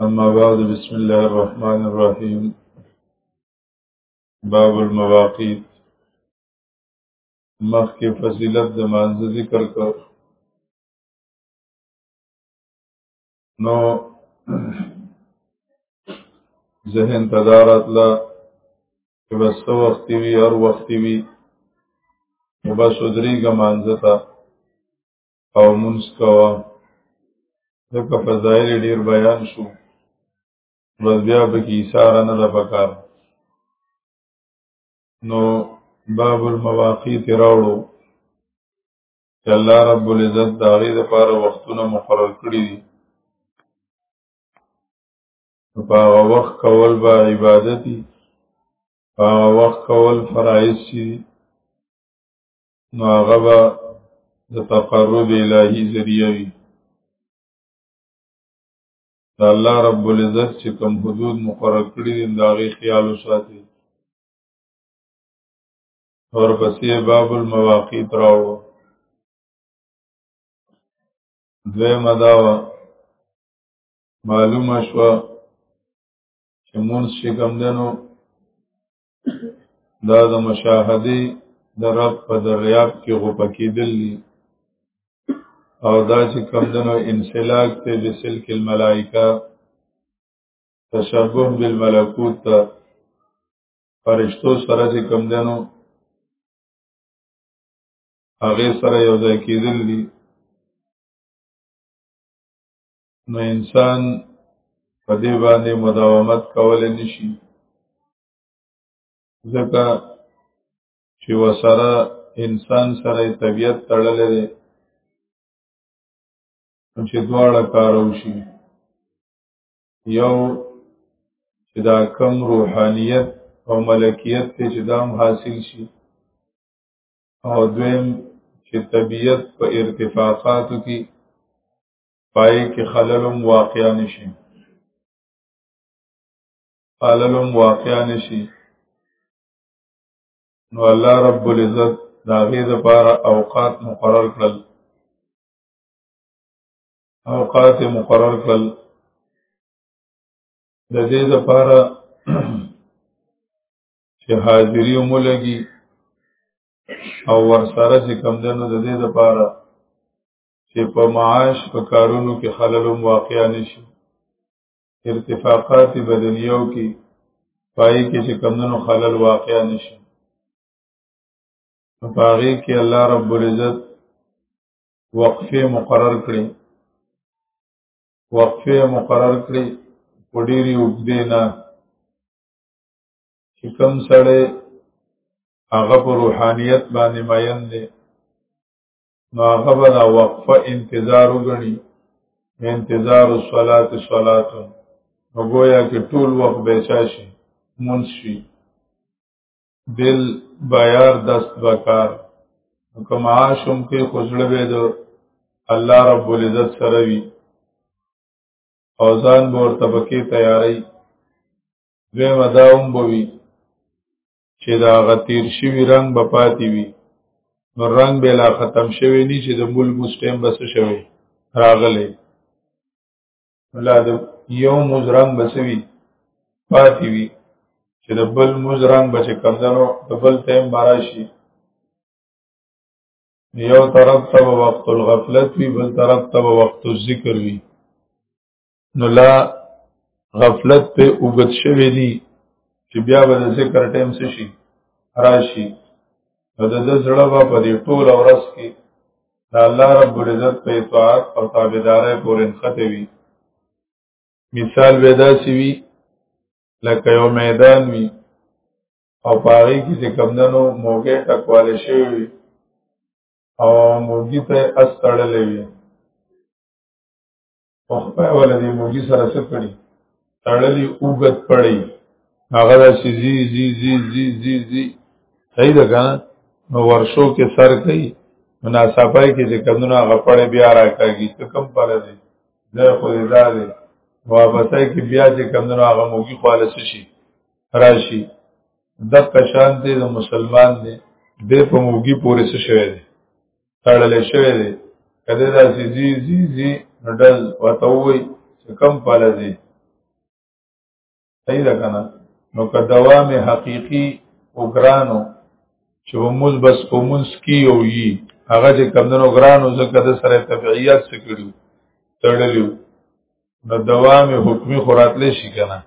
أما بعد بسم الله الرحمن الرحيم باب المواقيت مخکې فضیلت د مانزه ذکر کړ نو ذهن تدارت لا چې بس څه وختي وي هر وختي وي نو بس ودرېږه مانځه ته او منځ کوه ځکه فضایل ډیر بیان شو بس بیا به کې اشاره نه ده پکار نو باب المواقیت راوړو چې الله رب العزت د هغې لپاره وختونه مقرر کړي دي په هغه وخت کول به عبادت دي په هغه وخت کول فرایض شي نو هغه به د تقرب الهی ذریعہ وي د الله رب العزت چې کوم حدود مقرر کړی دي دا غي خیال وساتي اور پسې باب المواقیت راوړو دوی مداوا معلومه شو چې مونږ چې کوم دنو دا د مشاهدې د رب په دریاب کې غوپه کېدل دي او دا چې کمدنو انسلاک ته د سلک الملائکه تشبه بالملکوت ته فرشتو سره چې کمدنو هغه سره یو ځای کېدل دي نو انسان په دې باندې مداومت کولای نشي ځکه چې وسره انسان سره طبیعت تړلې ده چې دواړه کارو شي یو چې دا کم روحانیت او ملکیت ته چې دام حاصل شي او دویم چې طبیعت په ارتفاقاتو کې پای کې خللم واقع نشي خللم واقع نشي نو الله رب العزت دا غي د پاره اوقات مقرر کړل اوقات مقرر کړل د دې لپاره چې حاضری وملګي او ورسره چې کم دنو د دې لپاره چې په معاش په کارونو کې خلل هم واقع نشي ارتفاقات بدنیو کې پای کې چې کمونو خلل واقع نشي په هغه کې الله رب العزت وقفه مقرر کړي وقفه مقرر کړي په ډیری وګدې نه چې کم سړی هغه په روحانیت باندې ماین دی نو هغه به دا وقفه انتظار وګڼي انتظار الصلات صلات نو گویا کې ټول وخت به چا شي مونږ شي بل بیار دست بکار کوم عاشم کې خوشړه به دو الله رب العزت سره وي او ځان به ورته پکې تیاری دوی مداوم بوي چې دا غتیر شوی رنگ به پاتې وي نو رنگ به لا ختم شوی نه چې د مول مسټم بس شوی راغلی الله د یو موز رنگ بسوي پاتې وي چې د بل موز رنگ بچ کمدنو د بل ټیم باراشي یو طرف ته وخت الغفلت وی بل طرف ته وخت الذکر وی نو لا غفلت په اوګد شوی دی چې بیا به د ذکر ټیم څه شي راشي نو د ده زړه به په دې ټول ورځ کې د الله رب العزت په اطاعت او تابعدارۍ پورې نښتې وي مثال به داسې وي لکه یو میدان وي او په هغې کې چې کمدنو موږی ټکوالی شوی وي او موږي ته اس تړلی وي په خپل ولدي موږي سره څه کړی تړلی اوګت پړی هغه د شي زی زی زی زی زی زی صحیح ده کنه نو ورشو کې سر کوي مناسبای کې چې کمونه غپړې بیا راکاږي ته کم پاله دي زه خو دې دا دي واپسې کې بیا چې کمونه هغه موږي خالص شي راشي د قشان دې د مسلمان دې د په موږي پورې څه شوی دی تړلې شوی دی کله دا چې زی زی زی نډل وتوي چې کم پاله دی صحیح ده کنه نو که دوام حقيقي او ګرانو چې موږ بس کومونس کی او یي هغه چې کمندونو ګرانو زکه د سره طبيعیت سکړو تړلیو نو دوام حکمی خوراتلی شي کنه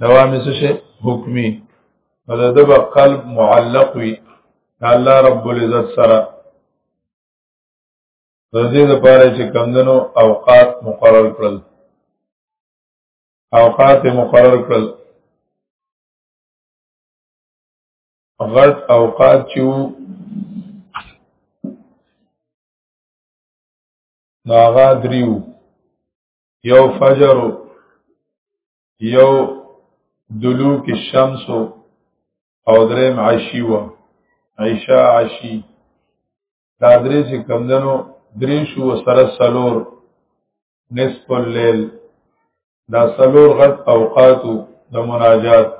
دوام څه شي حکمی نو د به قلب معلق وي الله رب العزت سره د دې لپاره چې کمندنو اوقات مقرر کړل اوقات مقرر کړل غټ اوقات چې نو هغه دریو یو فجر یو دلوک الشمس او دریم عشی و عشاء عشی دا درې چې کمدنو درې شو سره سلور نصف الليل دا سلور غټ اوقاتو د مناجات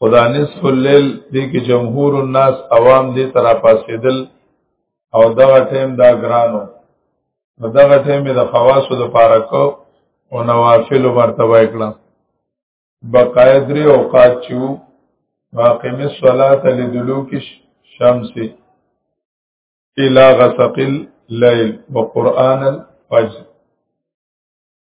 خدا نصف الليل دې کې جمهور الناس عوام دې ترا پاسېدل او دغه ټیم دا ګرانو نو دغه ټیم د خواصو د پاره کو او نوافل مرتبه کړه بقایه درې اوقات چو واقم الصلاه لدلوک الشمس الى غسق الليل وقران الفجر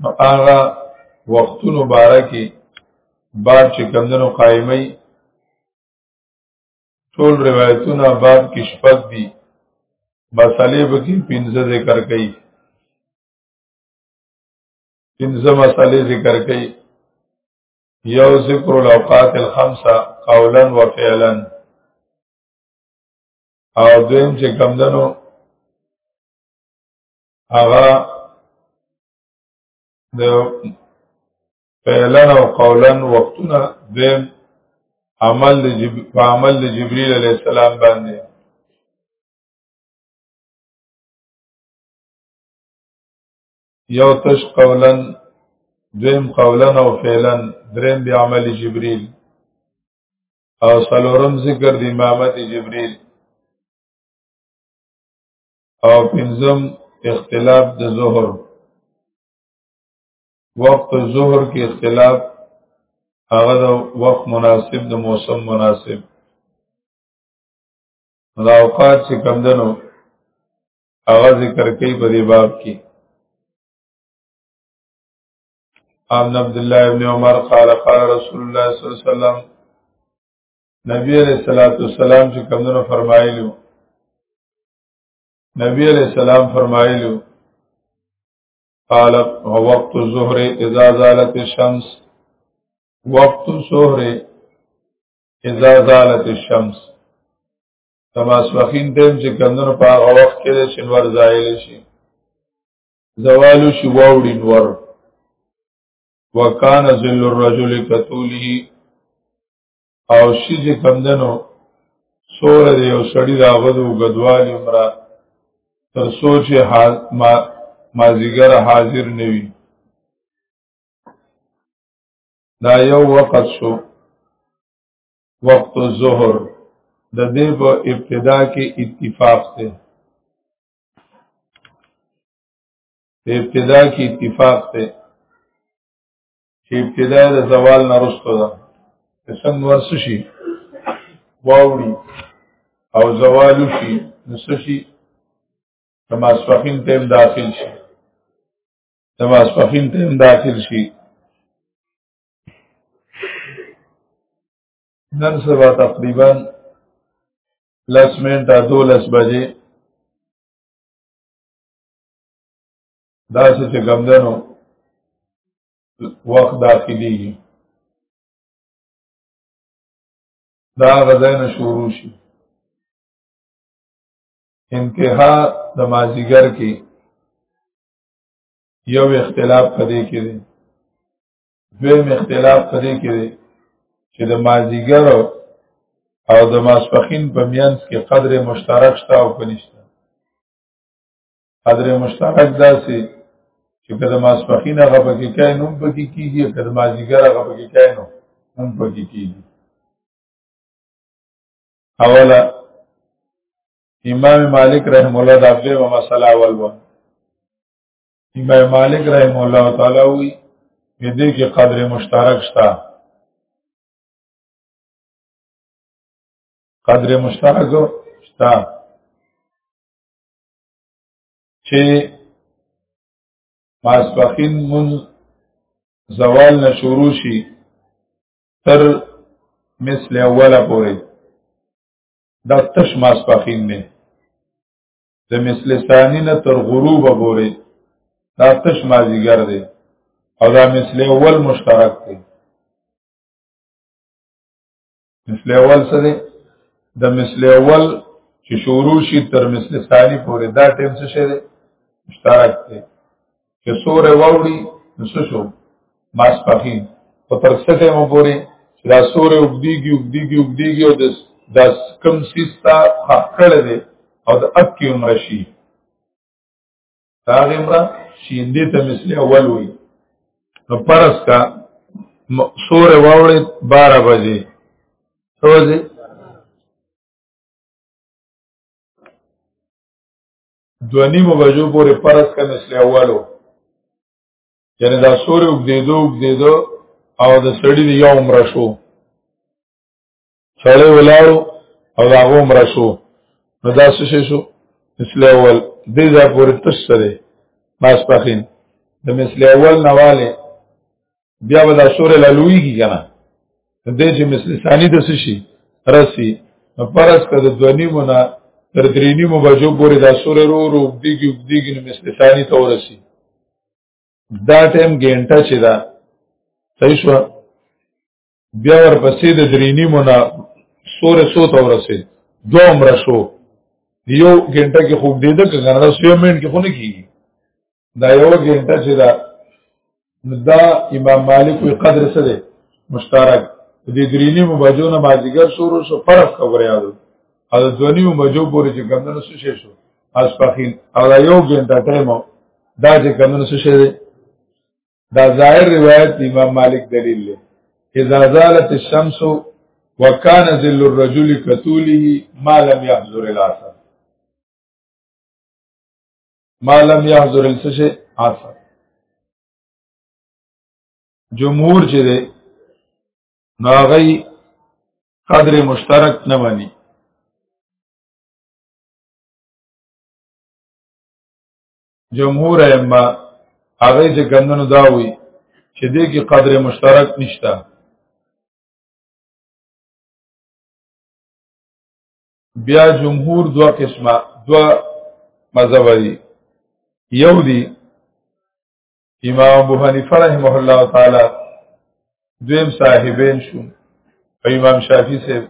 نو هغه وختونو باره کې باب چې کمدنو قائمي ټول روایتونه باب کې شپږ دي مسلې به کې پنځه ذکر کړي پنځه مسلې ذکر کړي یو ذکر الاوقات الخمسه قولا وفعلا او دویم چې کمدنو هغه د فعلن او قولن وختونه د عمل د جب... عمل د جبريل عليه السلام باندې یو تش قولن دویم قولن او فعلن دریم بیا عمل جبريل او سلورم ذکر د امامت جبريل او پنځم اختلاف د ظهر وقت ظهر کې اختلاف هغه د وخت مناسب د موسم مناسب دا اوقات چې کم دنو هغه ذکر کوي په دې باب کې عن عبد الله ابن عمر قال قال رسول الله صلی الله علیه وسلم نبی علیہ الصلوۃ والسلام چې کومو فرمایلی نبی علیہ السلام فرمایلو قال وقت الظهر اذا زالت الشمس وقت الظهر اذا زالت الشمس تماسوخین ټیم چې کمونو په هغه وخت کې چې نور زایل شي زوال شي واوړي نور وکانه ذل الرجل کتوله او شي چې کمدنو سوره دی او سړی دا غدو غدوال عمره تر سوچ حال ما مازیګر حاضر نوي دا یو وخت شو وقت الظهر د دې په ابتدا کې اتفاق دی ابتدا کې اتفاق دی چې ابتدا د زوال نه رسته ده سن ورس شي واوړي او زوال شي نس شي تماسفخین تیم داخل شي تماسفخین تیم داخل شي نن سبا تقریبا لس منټه دولس بجې دا څه چې ګمدنو وخت داخليږي دا غزاین شروع شي انتها د مازیګر کې یو اختلاف پدې کې دی دویم اختلاف پدې کې دی چې د مازیګر او د ماسپخین په میانس کې قدر مشترک شته او کنيشته قدر مشترک داسې چې کله ماسپخین هغه پکې کای نوم پکې کیږي کله مازیګر هغه پکې کای نو نوم پکې کیږي اوله امام مالک رحم الله دا په مسله اول و امام مالک رحم الله تعالی وی دې کې قدر مشترک شته قدر مشترک شته چې ماسپخین مون زوال نه شروع شي تر مثل اوله پورې دا تش ماسپخین نه د مثل ثانی نه تر غروب پورې دا تش مازیګر دی او دا مثل اول مشترک دی مثل اول څه دی د مثل اول چې شروع شي تر مثل ثانی پورې دا ټیم څه شي دی مشترک دی چې سورې ووري نو څه شو ماس پخین او تر څه ټیم پورې چې دا سورې وګدیږي وګدیږي وګدیږي او د داس کم سیستا خکړه دی او د اکی عمر شي هغه مړه شیندې ته مثل اول وي نو پرس کا سور واوړې 12 بجې توځي دونی مو بجو پورې پرس کا مثل اولو یعنی دا سور وګدیدو وګدیدو او د سړی یو عمر شو سړی ولاړو او هغه عمر شو نو دا څه شي شو مثل اول دې ځا پورې تش سره ماس پخین د مثل اول نواله بیا به دا سورې لالوي کی کنه دې چې مثل ثانی د څه شي رسی نو پرس کده دونی مونږه تر درینی مو بجو پورې دا سورې رو رو دیږي دیږي نو مثل ثانی ته ورسی دا ټیم ګینټه چې دا صحیح شو بیا ورپسې د درینی منا سورې سو ته ورسې دوه عمر شو یو ګنټه کې خوب دیده که کنه دا سوی منټ کې خو نه کیږي دا یو ګنټه چې دا دا امام مالک وی قدر څه دی مشترک دې درینی مباجو نه مازیګر شروع شو فرق خبره یادو او د ځونی مباجو پورې چې کمنه څه شي شو اسپخین او دا یو ګنټه ټایم دا چې کمنه څه شي دی دا ظاهر روایت امام مالک دلیل دی اذا زالت الشمس وكان ذل الرجل كتوله ما لم يحضر العصر ما لم يحضر السشه عصر جمهور چې ده ناغي قدر مشترک نه مني جمهور ائمه هغه چې ګندنو دا وی چې دې کې قدر مشترک نشته بیا جمهور دوا قسمه دوا مذهب دي یو دي امام ابو حنیفه رحمه الله تعالی دویم صاحبین شو امام شافعی صاحب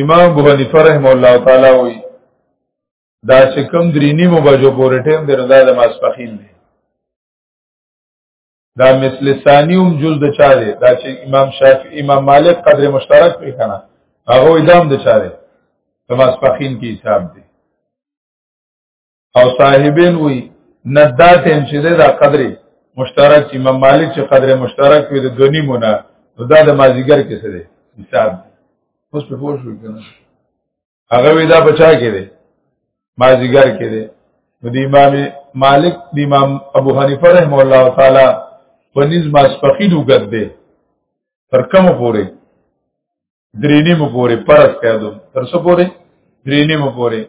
امام ابو حنیفه رحم الله تعالی وی دا چې کم درې نیمو بجو پورې ټیم دی دا د ماسپخین دی دا مثل ثانی هم جز د چا دی دا چې امام شافعی امام مالک قدر مشترک پی کنه هغه ادام د چا دی د ماسپخین کې حساب دی او صاحبین وی ندات هم چې دا قدر مشترک چې امام مالک چې قدر مشترک وي د دونی مونږه دا د مازیګر کې څه دی حساب اوس په پوه شو کنه هغه وی دا بچا کې دی مازیګر کې دی نو د امام مالک د امام ابو حنیفه رحم الله تعالی په نس ماسپخیدو ګد دی تر کوم پورې درینی مو پورې پرس کېدو تر څو پورې درینی مو پورې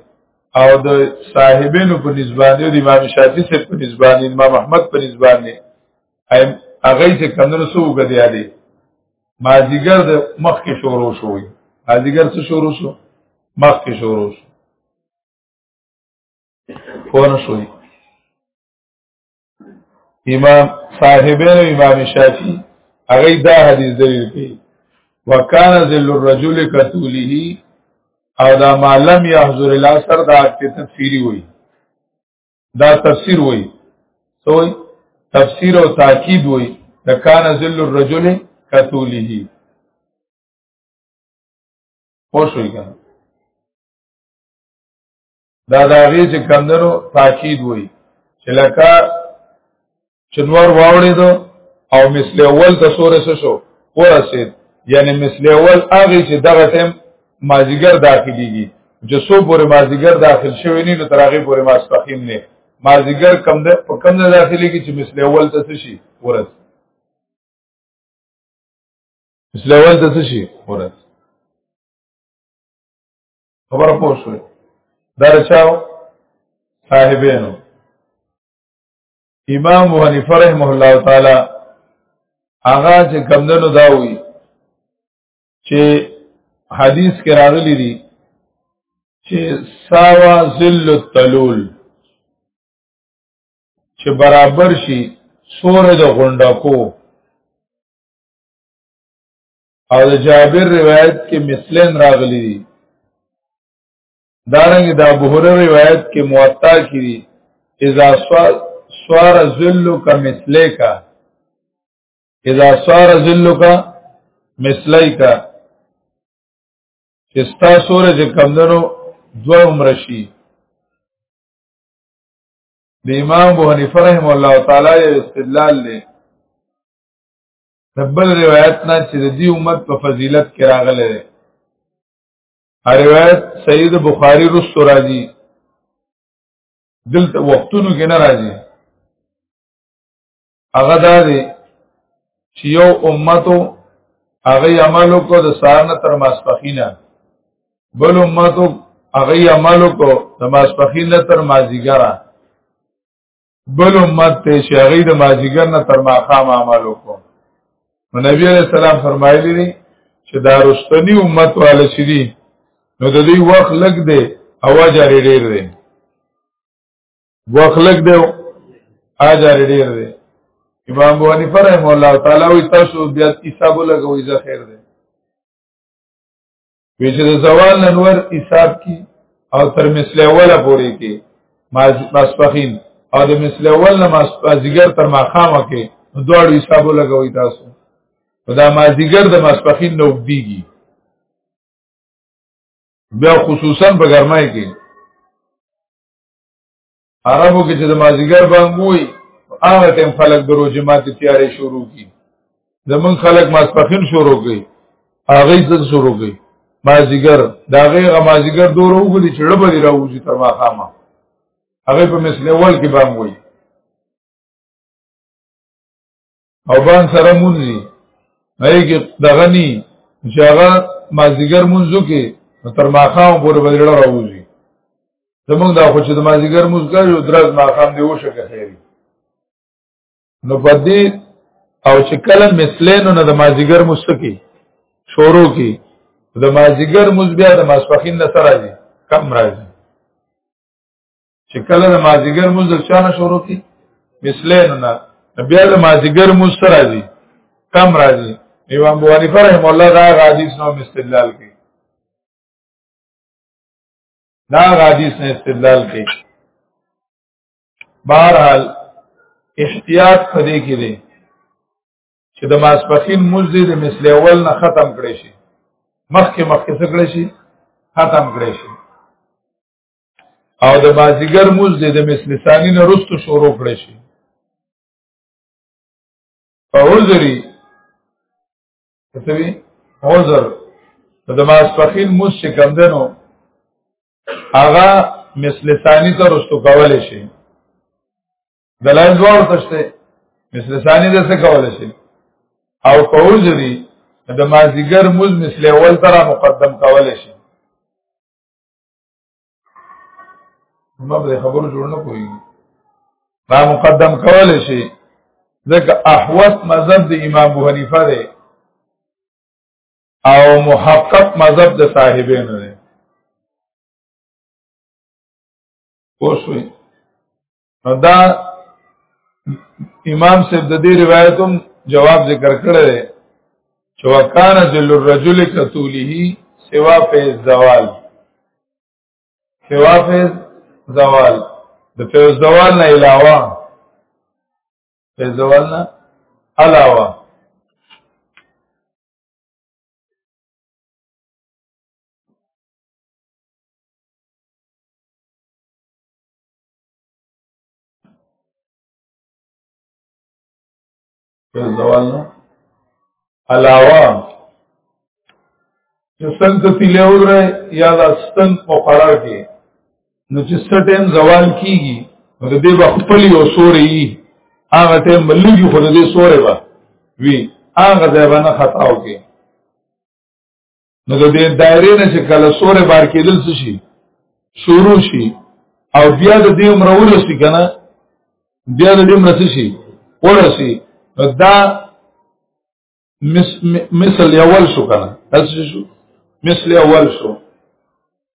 او د صاحبینو په نسبت دی امام شافعي سره په نسبت دی امام احمد په نسبت دی هغه څه کمنو سو غدیا دی مازیګر د مخ کې شروع شوی مازیګر څه شروع شو مخ کې شروع شو فون شوی امام صاحبین امام شافعی هغه دا حدیث دلیل کوي وکان ذل الرجل کتوله او دا معلم یحضر الاثر دا په تفسیری وای دا تفسیر وای سوې تفسیر او تاکید وای د کان ذل الرجل کتوله پوه شوئ کنه دا دا غي چې کمندرو تاکید وای چې لکه چنور واوړې دو او مثل اول د سورې سره شو ورسید یعنی مثل اول هغه چې دغه ټیم مازیګر داخليږي چې سو پورې مازیګر داخل شوی نه نو ترغه پورې ماسپخیم نه مازیګر کم ده په کم نه داخلي کې چې مثل اول ته څه شي ورس مثل اول ته څه شي ورس خبر پوه شوې درچاو صاحبینو امام ابو حنیفه رحمه الله تعالی هغه چې کمندونو دا وی چې حدیث کې راغلی دی چې ساوا ذل التلول چې برابر شي سور د غونډکو او د جابر روایت کې مثلن راغلي دي دارنګ د ابو هريره روایت کې موطا کې دي اذا سوار ذلک مثلک اذا سوار ذلک مثلیک چې ستا سورې چې کمدنو دوه عمر شي د امام ابو حنیفه رحم الله تعالی استدلال دی دبل روایت نه چې د دې امت په فضیلت کې راغلی دی روایت سید بخاری رستو راځي دلته وختونو کې نه راځي هغه دا دی چې یو امتو هغه عملو کو د سار نه تر ماسپخینه بل امتو هغه عملو کو د ماسپخینه تر مازیګره بل امت ته چې هغه د ماجیګر نه تر ماقام عمل وکړو نو نبی علیہ السلام فرمایلی دي چې دا رستنی امت والے چې دي نو د دې وخت لګ دی او اجر ډیر دی وخت لګ دی اجر ډیر دی امام ابو حنیفه رحم الله تعالی وی تاسو بیا حساب لګوي زه خیر دی وی چې د زوال نور حساب کی او تر مثل اوله پورې کې ماسپخین او د مثل اول نه ماسپخین تر ماخامه کې دوړ حساب لګوي تاسو دا مازیګر د ماسپخین نو دیږي بیا خصوصا په ګرمای کې عربو کې چې د مازیګر بانګوي هغه ټیم خلک د روزې ماتې تیارې شروع کی زمون خلک ماسپخین شروع کی هغه څه شروع کی مازیګر دا غیر مازیګر دوره وګړي چې ړبه دی راوځي تر ما خامه هغه په مثله ول کې بانګوي او بان سره مونږي هي کې دغني چې هغه مازیګر مونږو کې تر ماخام پورې بدل راوځي زمونږ دا خو چې د مازیګر مونږ کوي درز ماخام دی وشه کې خیری نو پدې او چې کله مثلینو نه د مازیګر مستکی شورو کې د مازیګر مز بیا د ماسپخین نه سره دي کم راځي چې کله د مازیګر موز د چانه شروع کی مثلین نه بیا د مازیګر موز سره راځي کم راځي امام ابو حنیفه رحم الله دا حدیث نو استدلال کوي دا حدیث نه استدلال کوي بهرحال احتیاط پدې کې دی چې د ماسپخین موز دې د مثل اول نه ختم کړي شي مخکې مخکې څه کړي شي ختم کړي شي او د مازیګر موز د مثل ثانی نه رستو شروع کړی شي په عذري تسوی عذر د ماسپخین موز چې کم دنو هغه مثل ثانی ته رستو کول شي دلایل دوار تشته مثل ثانی د څه کول شي او په عذري د مازیګر موز مثل اول تر مقدم کول شي ما به خبرو جوړ نه کوي دا مقدم کول شي ځکه احوص مذهب د امام ابو حنیفه دی او محقق مذهب د صاحبین دی اوسوي نو دا امام صاحب د دې روایتوم جواب ذکر کړی دی چې وکان ذل الرجل کتوله سوا فیض زوال سوا فیض زوال د فیض زوال نه علاوه فیض زوال نه علاوه په زوال نه علاوه چې سن ته تیلې ودرې یا د سن په قرار کې نو چې سټیم زوال کیږي نو د دې خپل یو سوري هغه ته ملګي خو د دې سوري به وی هغه ځای باندې خطاو کې نو د دې دایره نه چې کله سورې بار کېدل څه شي شروع شي او بیا د دې عمر ورسي کنه بیا د دې عمر څه شي ورسي دا مثل اول شو کنه تاسو شو مثل اول شو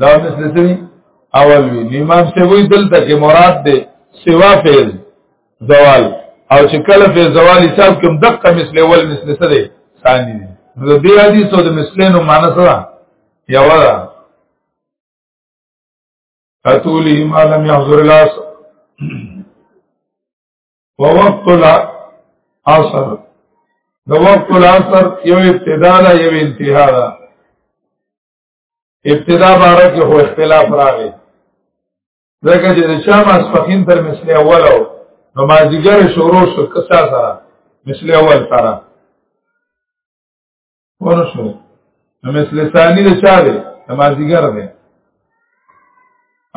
دا مثل سری اول وی امام سے وی دلته کې مراد ده سوا فعل زوال او چې کله فعل زوال حساب کوم دقه مثل اول مثل سره ثانی دي نو دې حدیث او د مثلینو معنی سره یو ده اتولی ما لم يحضر الاس ووقت العصر د وقت العصر یو ابتدا ده یو انتها ده ابتدا باره کې هو اختلاف راغی ځکه چې د شام اسفخین تر مثل اول او نو مازیګر شروع شو کسا سره مثل اول سره ونه شو نو مثل ثانی د چا دی د مازیګر دی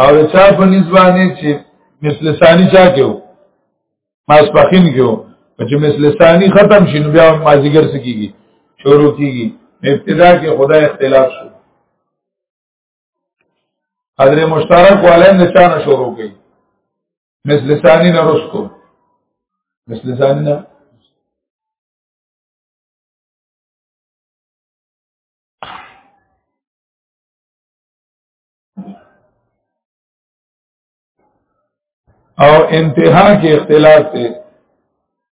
او د چا په نسبانه چې مثل ثانی چا کې وو ماسپخین کې وو چې مثل ثانی ختم شي نو بیا مازیګر سکیږي شروع کیږي ابتدا کې خدای اختلاف شو حضرت مشترک والین نه چانه شروع کړي مثل ثانی نه رسکو مثل ثانی نه او انتها کې اختلاف دی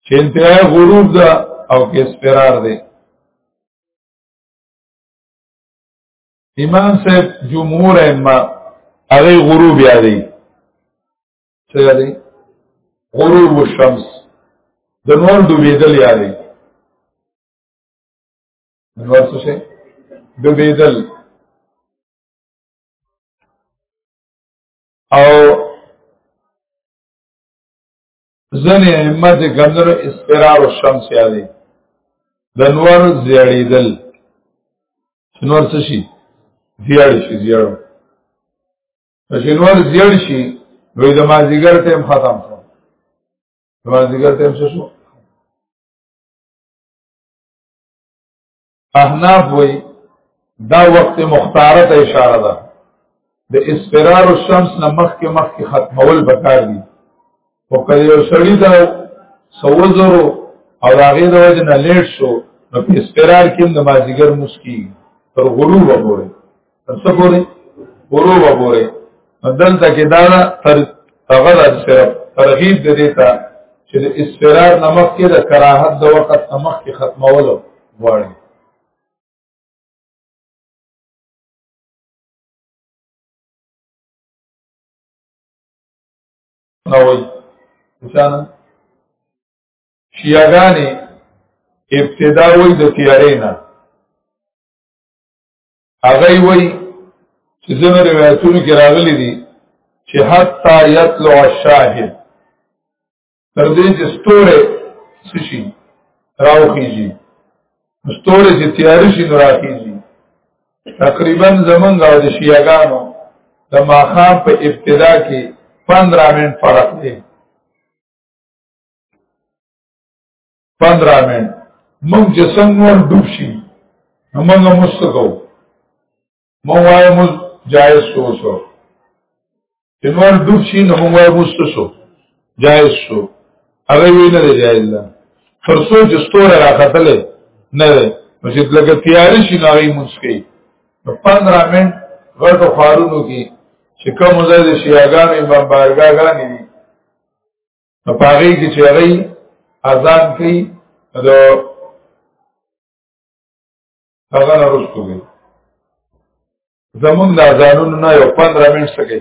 چې انتها غروب ده او کې اسفرار دی امام صاحب جمهور ائمه هغه غروب یادې څه یادې غروب الشمس د نور ډوبېدل یادې نور څه شي ډوبېدل او ځنې ائمه چې کمدنو اسفرار الشمس یادې د نور زیړېدل چې نور څه شي زیړ شي زیړ چې نور زیړ شي نو د مازیګر ټیم ختم شو د مازیګر ټیم څه شو احناف وای دا وخت مختاره ته اشاره ده د اسفرار الشمس نه مخکې مخکې ختمول پکار دي او کله یو سړی دا سوزرو او هغه د وجه نه لیټ شو نو په اسفرار کې د مازیګر مسکی تر غروب پورې څه پورې ورو و پورې دلته کې دا تر تغره صرف ترغیب دې دیتا چې د اسفرار نمک کې د کراهت د وخت نمک کې ختمولو غواړي نووي انسان شیعاګانی ابتدا وای د تیارې نه هغه وی چې ځینو روایتونو کې راغلي دي چې حتا یطلع الشاهد تر دې چې ستوره سشي راوخیږي ستوره چې تیار شي نو راخیږي تقریبا زمونږ او د شیعاګانو د ماخام په ابتدا کې 15 منټ فرق دی 15 منټ مونږ چې څنګه ور ډوب شي موږ مستقو مو وای مو جایز شو شو چې نور ډوب شي نو مو وای مست شو جایز شو هغه وی نه جایز ده تر څو چې ستوره راختلې نه ده نو چې لګ تیار شي نو یې مسکی نو 15 منټ غټو خارونو کې چې کوم ځای د شیاګانې بمبارګاګانې دي نو پاغي کې چې هغه اذان کوي دا هغه نه رسول دی زمون د اذانونو نه یو 15 منټ سکے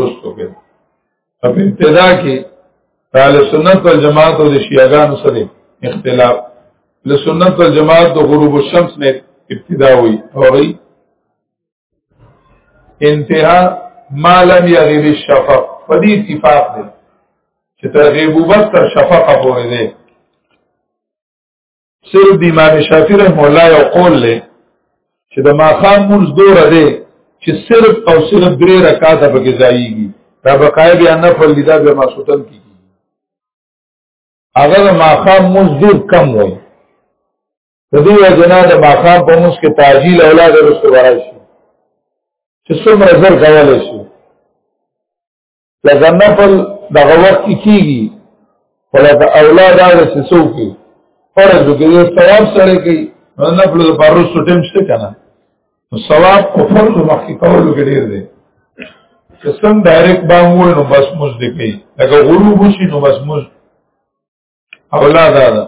رسول دی په ابتدا کې اهل سنت والجماعت او شیعاګانو سره اختلاف له سنت والجماعت د غروب الشمس نه ابتدا وی او غي انتها ما لم يغيب الشفق په دې اتفاق دی چې تر غیبوبت تر شفق پورې دی صرف د امام شافعي رحم الله یو قول له چې د ماخام مونږ دوره دی چې صرف او صرف درې رکعات پکې ځایږي دا بقای بیا نه فل لیدا به مسوتن کیږي هغه ماخام مونږ ډیر کم وای د دې وجنا د ماقام په موس کې تعجیل اولاد رسول ورشي چې څومره زر کولای شي لکه نفل دغه وخت کې کیږي ولکه اولاد هغه څه څوک فرض کې یو ثواب سره کوي نو نفل د پرو سټیم شته کنه نو ثواب او فرض مخکې کولو کې ډیر دی چې څنګه ډایرکټ باندې نو بس موږ دې کوي لکه غروب شي نو بس موږ اولا دا ده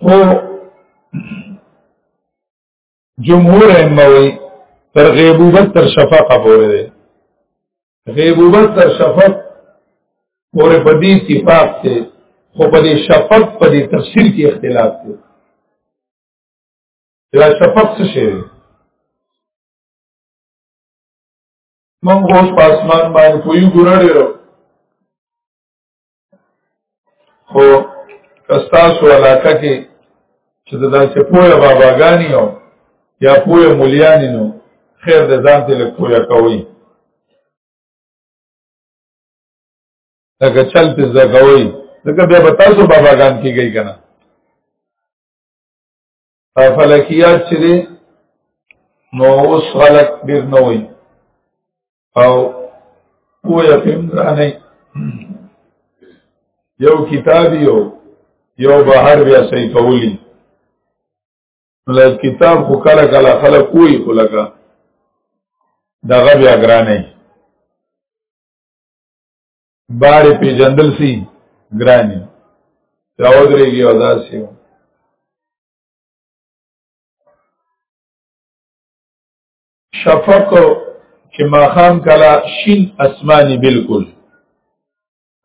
خو جمهور اموي تر غیبوبت تر شفق پورې ده غیبوبت تر شفق پورې په دې اتفاق ته خو په دې شفق په دې تفسیر کې اختلاف دی دا شفق څه شی دی مونږ اوس په اسمان باندې کوی ګورړې ورو خو کستاسو علاقه کې چې د داسې پوهه باباګانی او یا پوهه مليانی نو خیر د ځان ته لږ پوهه کوي لکه چل په ځای کوي لکه بیا به تاسو باباګان کېږئ که نه فلکیات چې دی نو اوس خلک ډېر نه وایي او پویا پیم درانه یو کتاب یو یو بهر بیا صحیح کولی له کتاب خو کله کله خلک کوی خو لکه دغه بیا ګرانه بار پی جندل سی ګرانی راو درېږي او داسې شفق چې ماخام کلا شین اسماني بالکل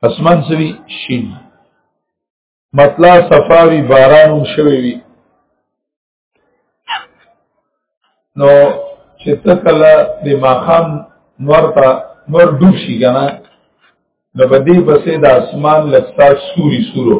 اسمان سوي شین مطلع صفاوي بارانو شوي وي نو چې تکلا د ماخام نور ته نور ډوب شي کنه د بدی پسې د اسمان لکتا سوري سورو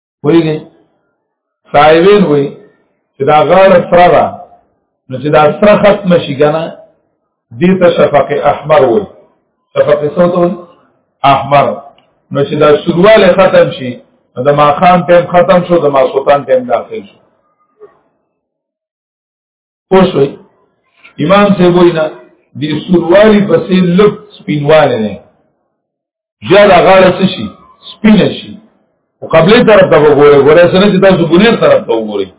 وایي صاحبین وایي چې دا غاړه سره ده نو چې دا سره ختم شي کنه دې ته شفق احمر وایي شفق صوت احمر نو چې دا شروعاله ختم شي د ماخان ټیم ختم شو د ماسوتان ټیم داخل شو پوښوي امام سے وای نه دی سوروالی پسې لب سپینواله نه جل غاړه څه شي سپین شي او قبله طرف ته وګوره ګوره سره چې تاسو ګونیر طرف ته وګورئ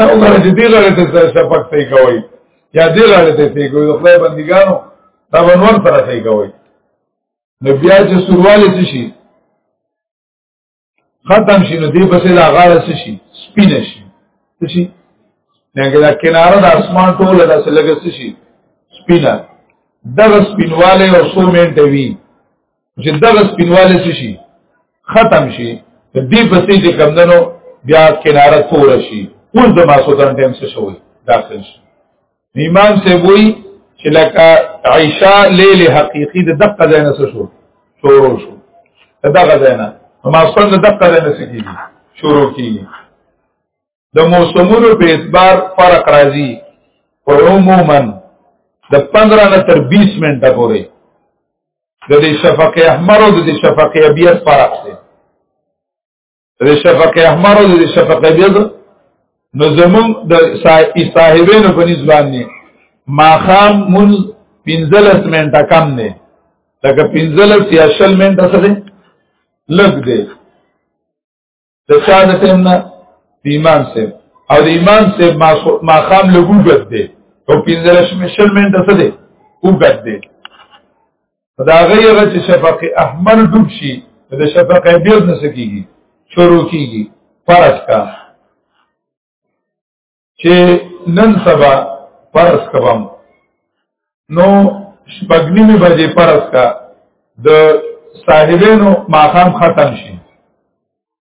او غره چې دی غره ته سره شپک ته کوي یا دی غره ته ته کوي خدای بندګانو دا بنور سره ته کوي نو بیا چې سورواله څه شي ختم شي نو دې پسې دا غاړه شي سپین شي شي لکه دا کناره د اسمان ټول د سلګس شي سپینا دغه سپینواله او سو منټه وی چې دغه سپینواله شي ختم شي دې پسې چې کمندنو بیا کناره تور شي اوس د ماسوتن ټیم څه شوی داخل شي امام سے وای چې لکه عائشہ لیل حقیقی د دقه ځای نه شو شروع شو دغه ځای نه ما سن د دقه ځای نه سکی شروع کیږي د موسمونو په اعتبار فرق راځي او عموما د 15 نه تر 20 منټه پورې د دې شفق احمر او د دې شفق ابيض فرق دی د شفق احمر او د شفق ابيض نو زمون د صاحبینو په نسبت نه ماخام مون 15 منټه کم نه لکه 15 یا 20 منټه څه دی لګ دی د چا د ټیم نه د امام صاحب او د امام صاحب ماخام لګوګت دی او 15 شل منټه څه دی وګت دی دا غیره چې شفق احمر ډوب شي د شفق ابيض نه سکیږي شروع کیږي فرض کا چې نن سبا فرض کوم نو شپږنی می بجې فرض کا د صاحبینو ماقام ختم شي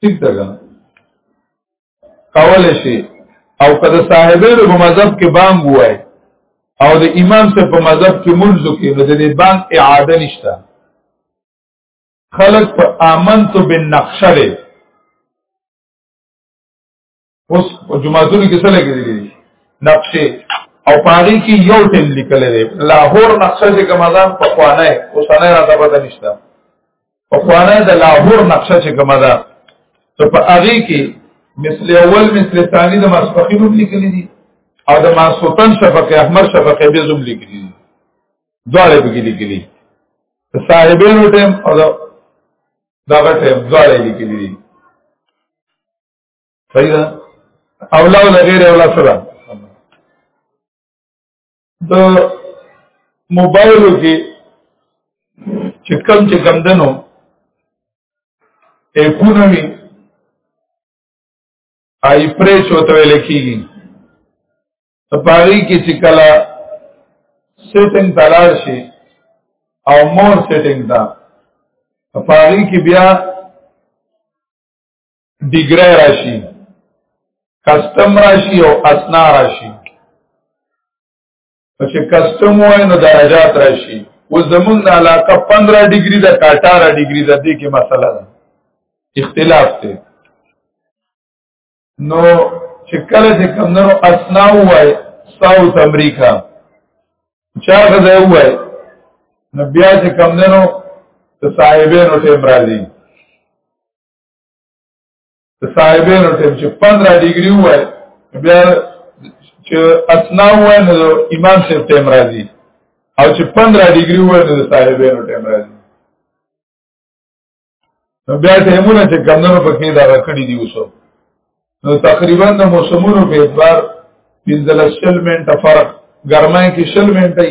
ټیک ده کنه کول شي او کله صاحبینو په مذهب کې بانګ وای او د امام سره په مذهب کې منځو کې نو د دې بانګ اعاده نشته خلق په امنت بالنقشه اوس په جمعهتونو کې څه لګېدلې دي نقشې او پاغي کې یو ټیم لیکل دی لاهور نقشه چې کمدان په خوانه اوس نه را ده پته نشته په خوانه د لاهور نقشه چې کمدان ته په هغه کې مثل اول مثل ثانی د ماسپخین هم لیکل دي او د ماسوتن شفق احمر شفق بیز هم لیکل دي دواړه به لیکل دي صاحبینو ټیم او دا غټه دواړه لیکل دي صحیح ده اولا ولا غیر اولا سره د موبایلو کې چې کم چې کم دنو اپونه وي آی پریچ وته ویل کیږي په پاری کې چې کله سیټینګ تلار شي او مور سیټینګ دا په پاری کې بیا ډیګری راشي کستم راشي او اسنا راشي چې کستم وای نو درجات راشي و زمون د علاقه 15 ډیګری د 18 ډیګری د دې کې مسله ده اختلاف دی نو چې کله چې کمنو اسنا وای ساوت امریکا چا غځای وای نو بیا چې کمنو ته صاحبینو ټیم راځي صاحبانو ټیم چې 15 ډیګري وای بیا چې اسنا وای نو امام صاحب ټیم راځي او چې 15 ډیګري وای نو صاحبانو ټیم راځي نو بیا ټیمونه چې کمنو پکې دا کړی دی اوسو نو تقریبا د موسمونو په اعتبار پنځلس شل منټه فرق ګرمای کې شل منټه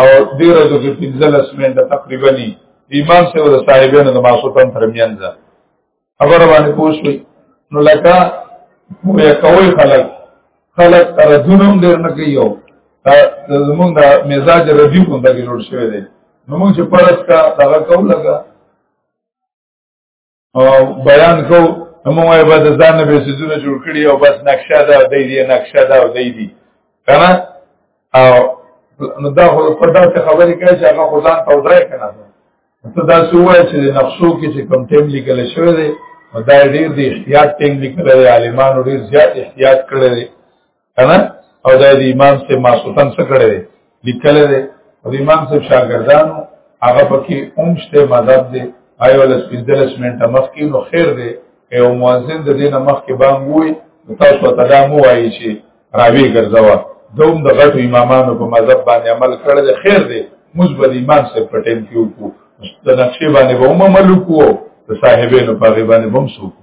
او ډیر د کې پنځلس منټه تقریبا ني امام سره د صاحبانو د ماسوتن ترمنځ خبر باندې پوښوي نو لکه یا کوي خلک خلک ردونم ډیر نه کوي یو زمونږ د مزاج ردی کوم دغه جوړ شوی دی نو موږ چې پرد کا دغه کو لګا او بیان کو همغه به د ځان به سيزونه جوړ کړي او بس نقشه دا د دې نقشه دا د دې کنه او نو دا خو په داسې خبرې کوي چې هغه خدان ته ودرې کنه ته دا سوای چې نقشو کې چې کم ټیم لیکل شوی دی دا ډېر د احتیاط ټیم لیکل دی عالمانو ډېر زیات احتیاط کړی دی کنه او دا د امام سے ماسوتن څه کړی دی لیکل دی او د امام صاحب شاګردانو هغه پکې اومشته مذهب دی آیو لس پنځلس منټه مخکې نو خیر دی یو مؤذن د دینه مخکې بام وای تاسو ته دا مو وایي چې راوی ګرځوا دوم د غټو امامانو په مذهب باندې عمل کړی دی خیر دی موږ به امام صاحب په ټیم کې وکړو د نقشې باندې به هم عمل وکړو د صاحبینو په غیبانه بم سوکو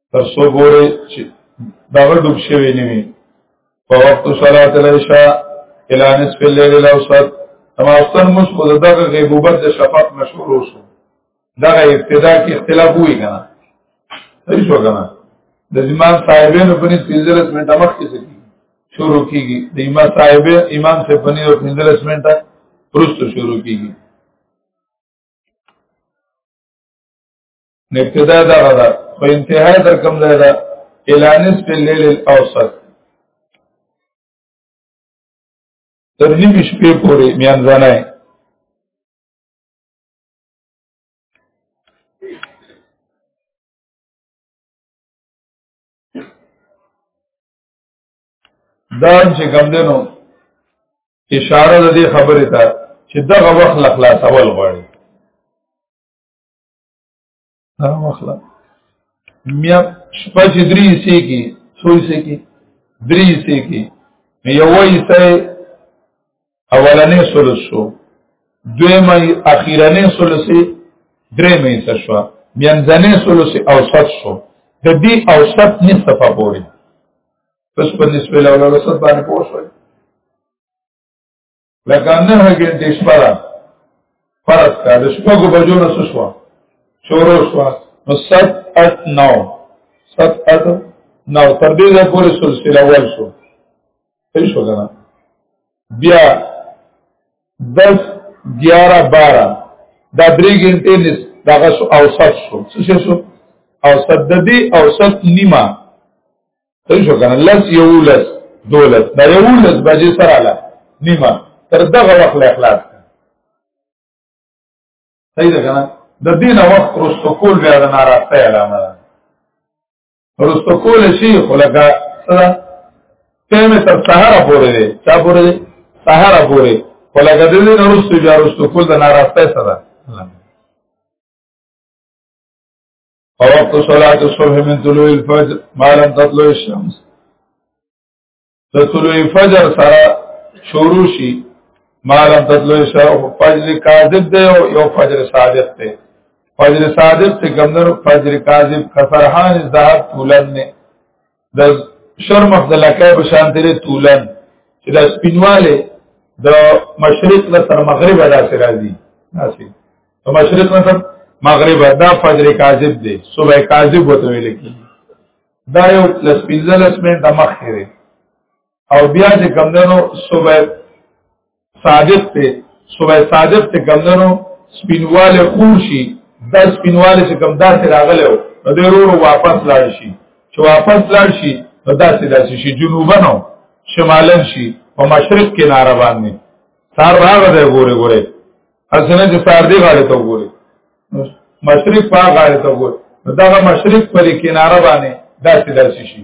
تر څو ګورې چې دغه ډوب شوی نه وي په وخت صلات العشاء الى نصف الليل الاوسط اما اصلا مس خو دغه غیبوبت د شفاعت مشهور وشو دغه ابتدا کې اختلاف وی کنه صحیح شو کنه د امام صاحبینو په نس 15 منټه مخکې سکی شروع کیږي د امام صاحب امام سے پنی او 15 منټه پرست شروع کیږي ابتدا دا غدا په انتها تر کوم ځای دا الانس په لیل الاوسط تر نیمه شپې پورې میان ځانای دا چې کم دینو اشاره د دې خبرې ته چې دغه وخت لا خلاصول غواړي دا واخلا میا شپه چې درې سې کې سوې سې کې درې سې کې یو یې سې اولنې سولس شو دویمه اخیرنې سولس درې مې سې شو مینځنې سولس اوسط شو د دې اوسط نصف پورې پس په نسبت له اوسط باندې پوه شوئ لکه نه هګې د شپه را فرض کا د شپه کو بجو نه شوا شورو شوا نو سب ات نو سب ات نو تر دې ځې پورې سلسله اول شو څه شو کنه بیا 10 11 12 دا درې ګنټې نس دغه شو او سات شو څه شو او سددي او سات نیمه شو کنه لس یو لس دولس دا یو لس بجې سره لا نیمه تر دغه وخت لا اخلاص صحیح ده کنه د دین وخت پروتوکول بیا د ناراسته علامه ده پروتوکول شي خلګه سره تیمه تر سهار پورې دی چا پورې دی سهار پورې خلګه د دین ورستو بیا پروتوکول د ناراسته سره فوقت صلاة الصبح من طلوع الفجر ما لم تطلع الشمس تطلوع فجر سره شروع شي ما لم تطلوع الشمس فجر کاذب دی او یو فجر صادق دی فجر صادق څخه کمنو فجر کاذب کسرحان ذهب طولن نه د شرمخ د لکای په شان تیرې طولن چې د سپینواله د مشرق له تر مغرب ادا سره راځي ناسي د مشرق نه تر مغرب ادا فجر کاذب دی صبح کاذب وته ویل کی دا یو لس پنځلس منټه مخکې دی او بیا چې کمدنو صبح صادق ته صبح صادق ته کمدنو سپینواله خور شي دا سپینواله چې کم داسې راغلی و نو دی ورو واپس لاړ شي چې واپس لاړ شي نو داسې داسې شي جنوبن او شمالن شي په مشرق کې ناره باندې سار راغه دی ګوره ګوره اسنه چې سار دی غاړه ته ګوره مشرق په غاړه ته ګوره دغه مشرق پر کناره باندې داسې داسې شي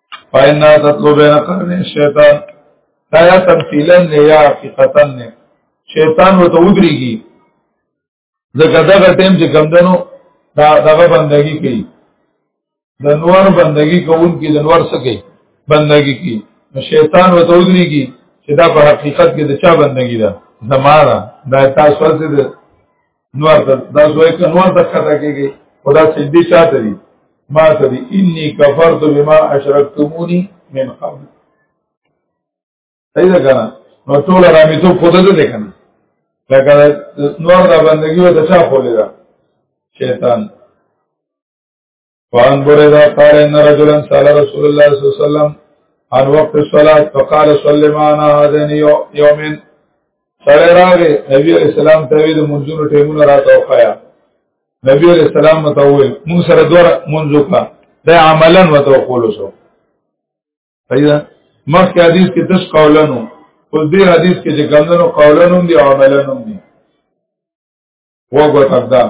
فإنها تطلب بين قرني الشيطان دا یا تمثیلا نه یا حقیقتا نه شیطان وته ودریږي ځکه دغه ټیم چې کمدنو دا دغه بندگی کوي د نور بندگی کوونکی د نور سکه بندگی کوي نو شیطان وته ودریږي چې دا په حقیقت کې د چا بندگی ده زماره دا تاسو څه نور ته دا زوی ته نور ته کته کېږي خدا سجدي چاته دي ما ته دي اني کفرت بما اشركتموني من قبل صحیح ده کنه نو ټول رامي ته خود ده ده کنه لکه نور دا بندگی و ته چا خولې ده شیطان وان بريدا قال ان رجلا سال رسول الله صلى الله عليه وسلم عن وقت الصلاه فقال صلي معنا هذين يومين سره راغې نبی عليه السلام ته ویل منځونو ټیمونه راته وخایا نبی عليه السلام ته ویل مون سره دور منځو کا دا عملا وته خلصو پیدا مخکې حدیث کې تش قولنو اوس دې حدیث کې چې ګندنو قولنو دی عملنو دی وګو تقدام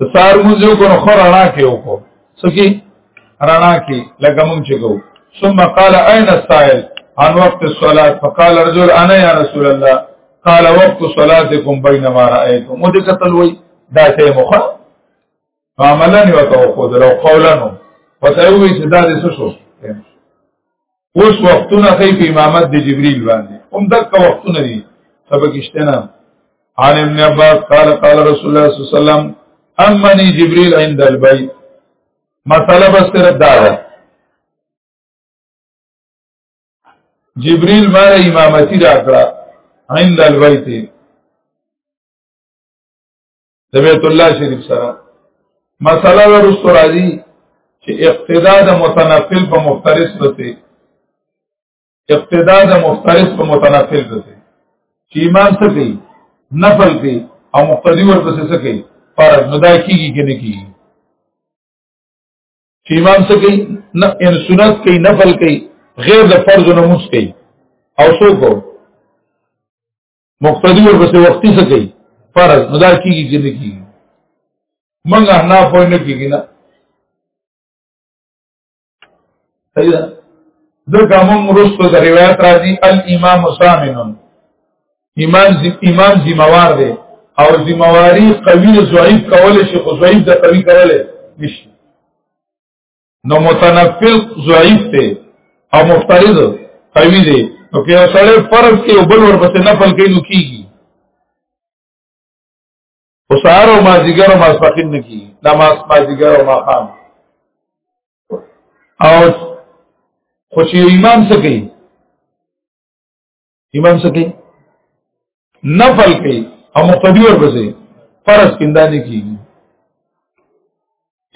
د سار موږ یو کو خو رڼا کې یو کو سکی رڼا کې لکه موږ چې کو ثم قال اين السائل عن وقت الصلاه فقال رجل انا يا رسول الله قال وقت صلاتكم بينما رايتم مو دې قتل وای دا ته مخه عملا یو تو خو درو قولانو پته وی چې دا دې څه شو اوس وختونه کوي په امامت د جبريل باندې هم دک وختونه دي سبق اشتنا عن ابن عباس قال قال رسول الله صلى الله عليه وسلم امني جبريل عند البيت مساله بس تر دا ده جبريل ما امامتي راکړه عند البيت د بیت الله شریف سره مسله ورستو راځي چې اقتدا د متنفل په مفترض پسې اقتدا د مفترض په متنفل پسې چې امام څه کوي نفل کوي او مقتدی ورپسې څه کوي فرض نو دا کیږي کې نه کیږي چې امام څه کوي نه ان سنت کوي نفل کوي غیر د فرض نموز کوي او څوک مقتدی ورپسې وختي څه کوي فرض نو دا کیږي چې نه کیږي موږ نه پوه نه کیږي نه صحیح ده ځکه موږ وروسته د روایت راځي الامام سامنون امام امام ذمہوار دی او ذمہواری قوی ضعیف کول شي خو ضعیف د قوی کول نشي نو متنفل ضعیف دی او مفترض قوی دی نو که یو سړی فرض کې او بل ورپسې نفل کوي نو کیږي او سهار او مازیګر او ماسپخین نه کیږي دا ماس مازیګر او ماخام او خو چې امام څه کوي امام سکی نفل کوي او مقتدی ورپسې فرض پیندا نه کیږي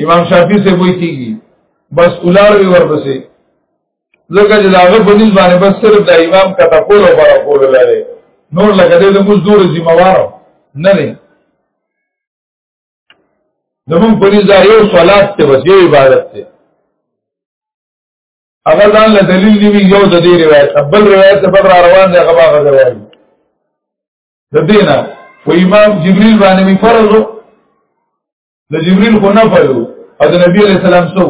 امام شافعی سے وایي کیږي بس اولار وی ورپسې ځکه چې داغه په نس باندې بس صرف د امام کته کول او بار کول لري نور لکه د مزدور ذمہ وار نه نه زمون په نس دا یو صلات ته وځي عبادت ته هغه ځان له دلیل نیوی یو د دې روایت بل روایت د بل را روان دی هغه هغه روایت د دینه و امام جبريل باندې می فرض د جبريل خو نه فرض او د نبی عليه السلام سو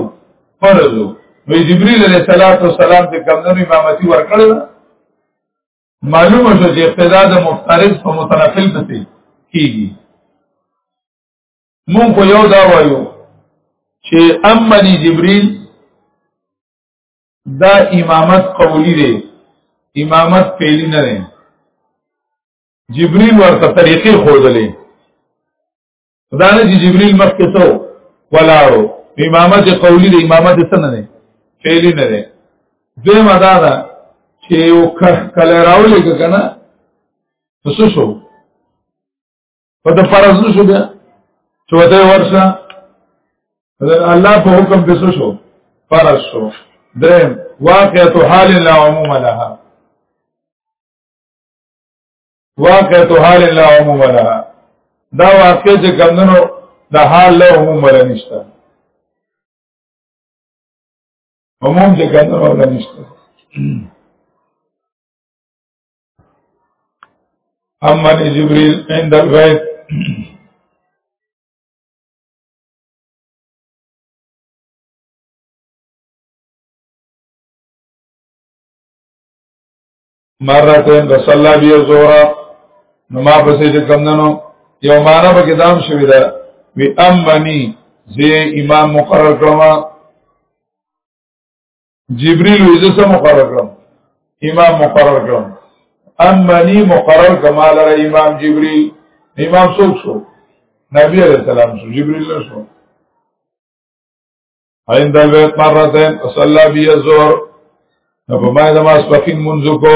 فرض وی جبريل عليه السلام د کمنو امامتي ورکړل معلومه شو چې اقتدا د مفترض په متنفل پسې کیږي مونږ خو یو دا وایو چې امني جبريل دا امامت قولی دی امامت فعلی نه دی جبريل ورته طریقې خودلې دا نه چې جبريل مخکې څو ولاړو امامت قولی دی امامت څه نه دی فعلی نه دی دوی مدا دا چې یو کله راولې کنه وسوسو په د فرض نشو بیا چې وته ورشه الله په حکم به شو فرض شو درم واقعه حال لا عموم لها واقعه حال لا عموم لها دا واقع چې کمندنو د حال له عموم ولا نشته عموم چې کمندنو ولا نشته اما جبريل عند البيت مرتين فصلى بي زورا نو ما پسې چې کمندنو یو معنا به کدام شوی دا وی امنی زه امام مقرر کړم جبريل ویزه سم مقرر کړم امام مقرر کړم امني مقرر کما لره امام جبريل امام څوک شو نبی عليه السلام شو جبريل نه شو عند البيت مرتين صلى بي الظهر نو په ما د ما سپکین منځ کو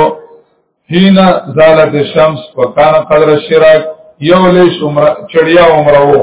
هینا زالت الشمس وکانه قدر الشراق یو لیش عمره چړیا عمره وو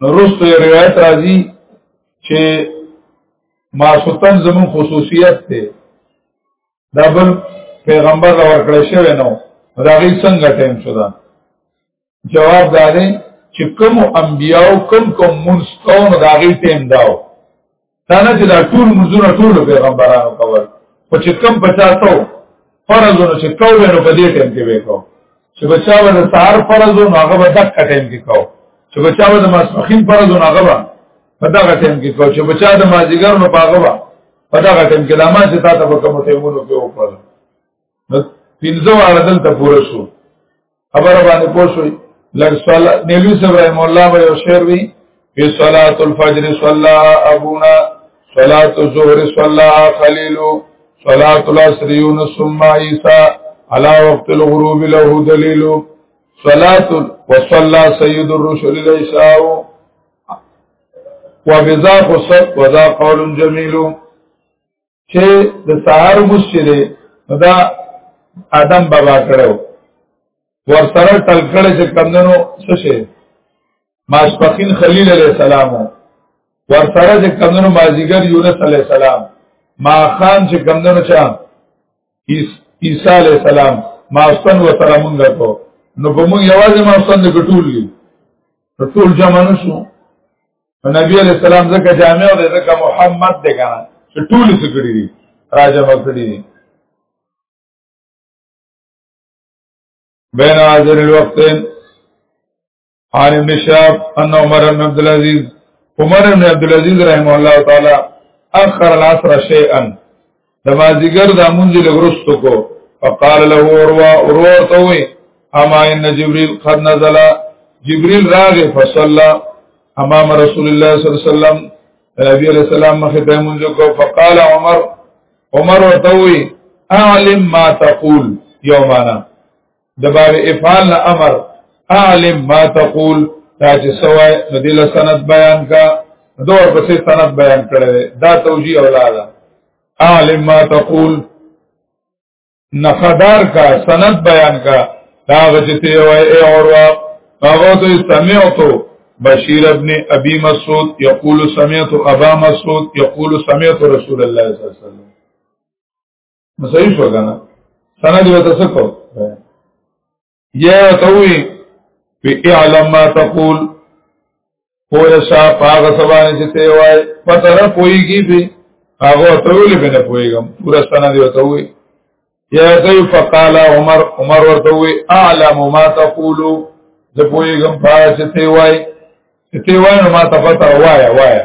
رستو روایت راځي چې ما سلطان زمون خصوصیت ته دا بل پیغمبر لا ورکړی شوی نو دا غي څنګه ټیم شو دا جواب دا دی چې کوم انبیاو کوم کوم مونږ ستو نو دا غي ټیم داو دا نه چې دا ټول مزونه ټول پیغمبرانو کول خو چې کم بچاتو فرض نو چې کو نو په دې ټیم کې وکاو چې بچاو د سهار فرض نو هغه به دک ټیم کې کو چې بچاو د ماسپخین فرض نو هغه به په دغه ټیم کې کو چې بچا د مازیګر نو پاغه به په دغه ټیم کې لاما چې تاسو په کوم ټیمونو کې وکړل پنځه واره دلته پوره شو خبره باندې پوه شوي لږ سوال نیلوی صاحب رحم الله به یو شعر وي فی صلاة الفجر صلى ابونا صلاة الظهر صلى خلیل صلاة العصر یونس ثم عیسی على وقت الغروب له دلیل صلاة وصلى سید الرسل العشاء وبذا خصت وذا قول جمیل چې د سهار مسجد دا ادم بابا کړو ور سره ټل کړه چې کمندنو څه شي ماسپخین خلیل علیہ السلام ور سره چې کمندنو مازیګر یونس علیہ السلام ما خان چې کمندنو چا عیسی علیہ السلام ماستن و سره مونږ کو نو په مونږ یوازې ماستن د ټول دي ټول جمع نشو نبی علیہ السلام ځکه جامع دی ځکه محمد دی کنه چې ټول څه کړی دي راځه مکړی دي بین حاضر الوقت عن ابن شاب ان عمر بن عبد العزيز عمر بن عبد العزيز رحمه الله تعالی اخر العصر شيئا د مازیګر د مونږ له ورستو کو فقال له وروا ورور ته وي اما ان جبريل قد نزل جبريل راغه فصلى امام رسول الله صلی الله علیه وسلم نبی علیہ السلام مخه ته مونږ کو فقال عمر عمر ورته وي اعلم ما تقول یومانا د باب افعال نه امر اعلم ما تقول دا چې سوای نو دل سند بیان کا دور پسې سند بیان کړي دا توجیه اولاده اعلم ما تقول نخدار کا سند بیان کا دا غجته وای ای اوروا هغه ته سمعتو بشیر ابن ابي مسعود یقول سمعت ابا مسعود یقول سمعت رسول الله صلی الله علیه وسلم نو صحیح شو کنه سند دی وته څه کو یا توي په اعلم ما تقول پویا شا پاغ سبانی چې ته وای پتر پویږي به هغه ته ویل به نه پویګم پورا سند دی وته وي یا توي فقال عمر عمر ورته وي اعلم ما تقول زه پویګم پاغ چې ته وای چې ته وای نو ما ته پتر وایا وایا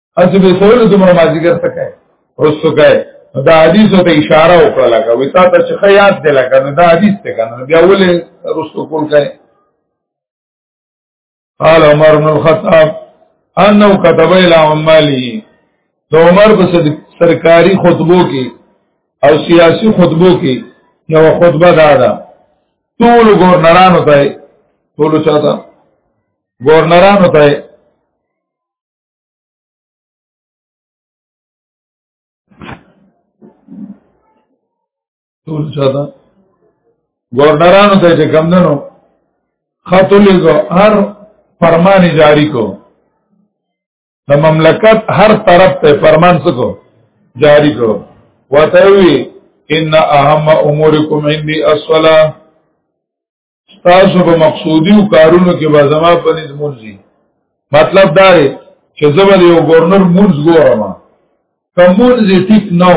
اسی به سوال دومره مازیګر څه کوي رسو کوي دا حدیث ته اشاره وکړه لکه وی تا ته چې خیات دی لکه دا حدیث ته کنه بیا ولې رسو کول کوي قال عمر بن الخطاب انه كتب الى عماله د عمر په سرکاري خطبو کې او سیاسي خطبو کې یو خطبه دا ده ټول ګورنرانو ته ټول چاته ګورنرانو ته ټول چاته گورنرانو ته چې کم دنو خط لګو هر فرمان جاری کو د مملکت هر طرف ته فرمان سکو جاری کو وتوی ان اهم امورکم عندي الصلاه تاسو په مقصودی او کارونو کې به زما په نس مونږی مطلب دا دی چې زبر یو ګورنر مونږ ګورم کومونږ ټیک نو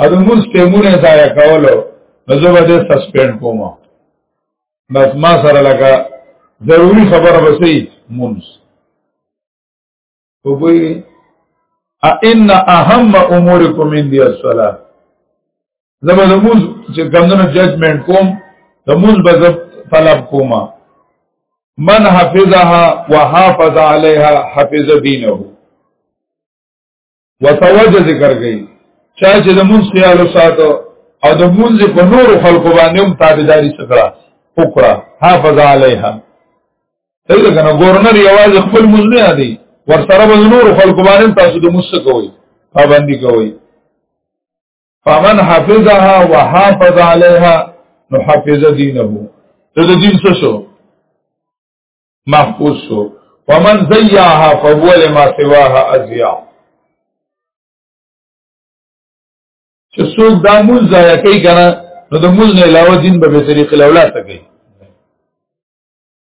او مونږ ته مونږ ځای کولو زبر دې سسپند کوم بس ما سره لګا ضروری خبره بسې مونږ په کوی ان اهم امورکم من دی الصلاه زما د موز چې ګمندنو ججمنت کوم د موز به طلب کوما من حفظها وحافظ عليها حفظ دينه وتوجه ذکر گئی چا چې د موز خیال ساتو او د موز په نور خلکو باندې هم تابعداري سکړه وکړه حافظ عليها دغه کنه گورنر یوازې خپل مونږ نه دی ور سره به نور خلکو باندې تاسو د مست کوي پابندي کوي فمن حفظها وحافظ عليها نحفظ دينه ته د دین څه شو محفوظ شو ومن زیاها فهو لما سواها ازیا چې څوک دا مول ځای کوي کنه نو د مول نه علاوه دین به به طریق الاولاد کوي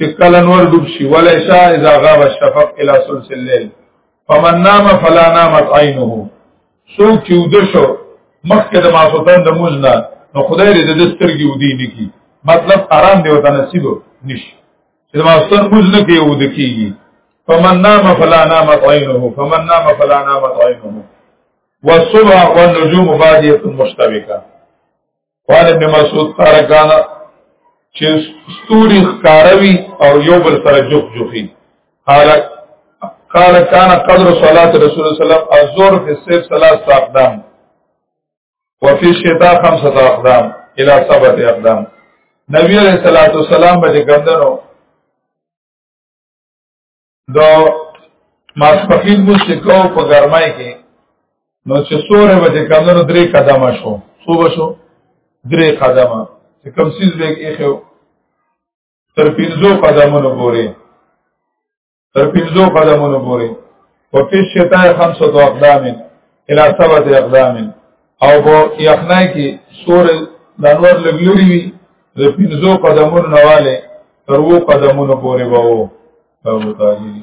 چې کله نور ډوب شي وليسا اذا غاب الشفق الى ثلث الليل فمن نام فلا نامت عينه سوق چې ود شو مخکې د ماسوتن د مزنا نو خدای دې د سترګې ودی نه کی مطلب آرام دی وته نصیب نشي چې ماسوتن مزنا کې ود کیږي فمن نام فلا نامت عينه فمن نام فلا نامت عينه والصبح والنجوم باديه مشتبكه قال ابن مسعود قال كان چې ستوري ښکاروي او یو بل سره جوخ جوخي قال قال كان قدر صلاه رسول الله صلى الله عليه وسلم الظهر في السيف ثلاث اقدام وفي الشتاء خمسه اقدام الى سبعه اقدام نبی علیہ الصلوۃ والسلام باندې ګندنو د ماسپخین مو چې کو په ګرمای کې نو چې سورې به کمنو درې قدمه شو څو بشو درې قدمه چې کم سیز به یې خو تر پنځو قدمونو پورې تر پنځو قدمونو پورې وفي الشتاء خمسة أقدام إلى سبعة أقدام او په یخنای کې سور د انور لګلوري وي د پنځو قدمونو نواله تر وو قدمونو پورې وو او تعالی